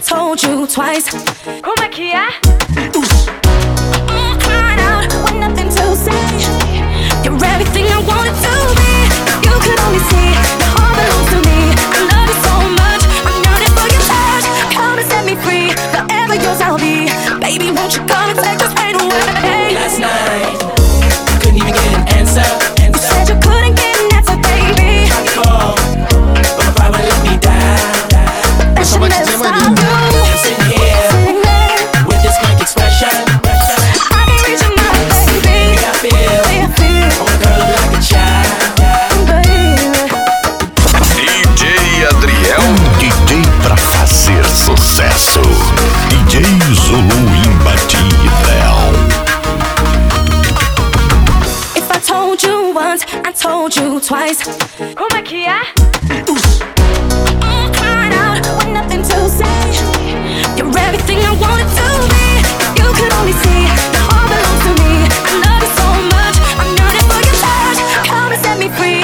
told you twice. Que é? Mm, crying out with nothing to say. You're everything I wanted to be. You could only see your heart belongs to me. I love you so much. I'm yearning for your touch. Come and set me free. Forever yours I'll be. Baby, won't you come and take this sucesso. DJ Zullu imbatível. If I told you once, I told you twice. Como é que é? Out with nothing to say. You're everything I wanted to be. You could only see all belongs to me. I love you so much. I'm for your touch. Set me free.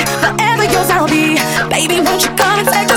Yours I'll be. Baby, won't you come and take